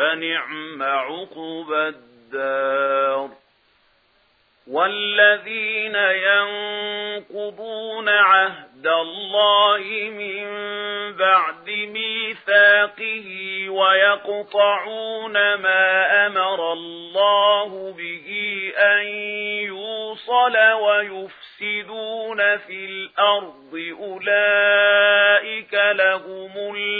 فنعم عقب الدار. والذين ينقضون عهد الله من بعد ميثاقه ويقطعون ما أمر الله به أن يوصل ويفسدون في الأرض أولئك لهم الأرض